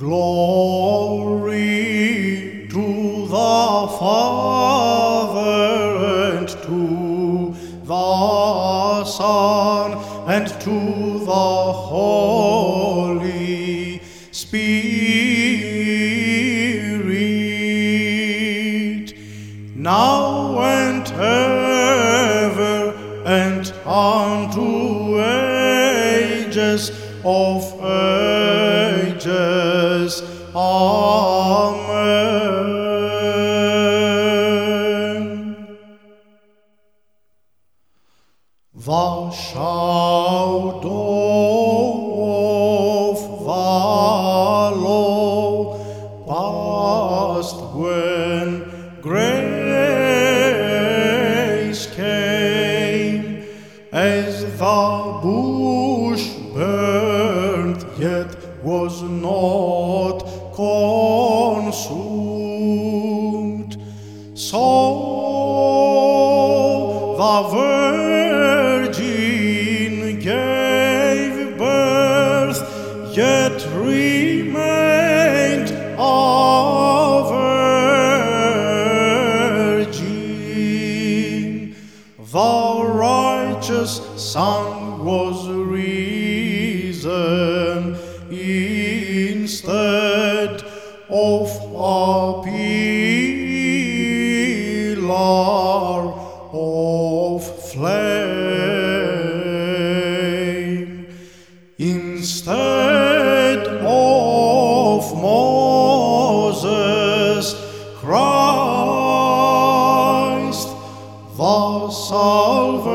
Glory to the Father and to the Son and to the Holy Spirit, now and ever and unto ages of ages. Amen. The shout of valor passed when grace came as the bush burned yet was not consumed. So the Virgin gave birth, yet remained a virgin. The righteous Sun was bed of a pillar of flame. Instead of Moses, Christ, the salvation.